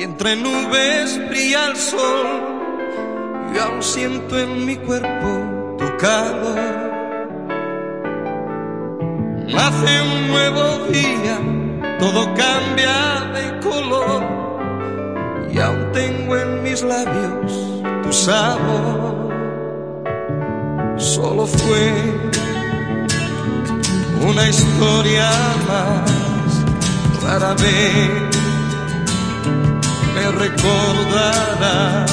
y entre nubes brilla el sol. Y aún siento en mi cuerpo tu calor. Nace un nuevo día, todo cambia de color. Y aún tengo en mis labios tu sabor. Solo fue una historia más vez me recordarás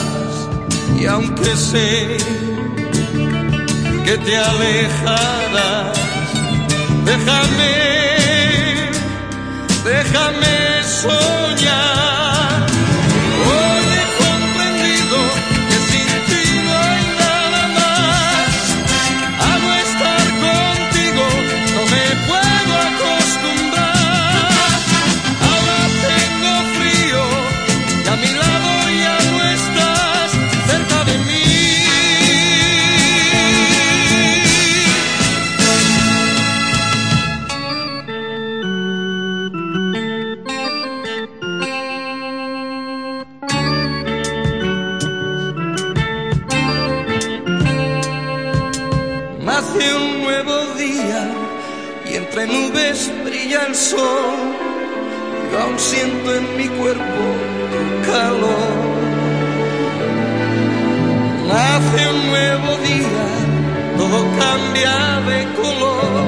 y aunque sé que te alejarás déjame déjame entre nubes brilla el sol. Yo aún siento en mi cuerpo tu calor. Hace un nuevo día, todo cambia de color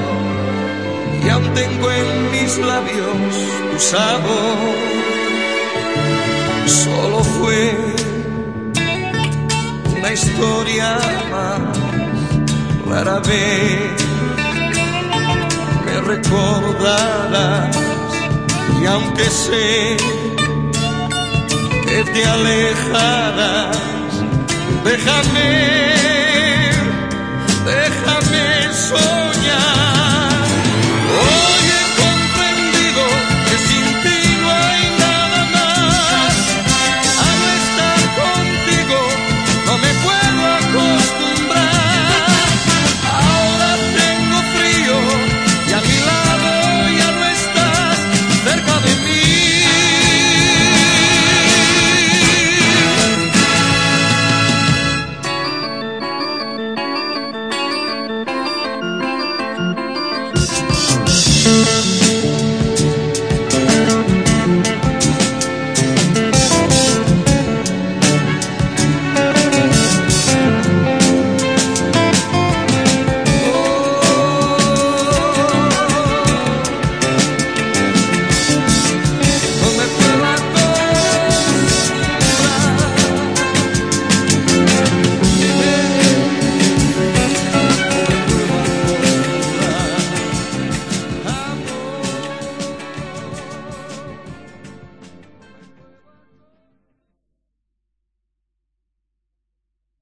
y aún tengo en mis labios tu sabor. Solo fue una historia más rara vez recordarás y aunque sé que te alejarás, déjame,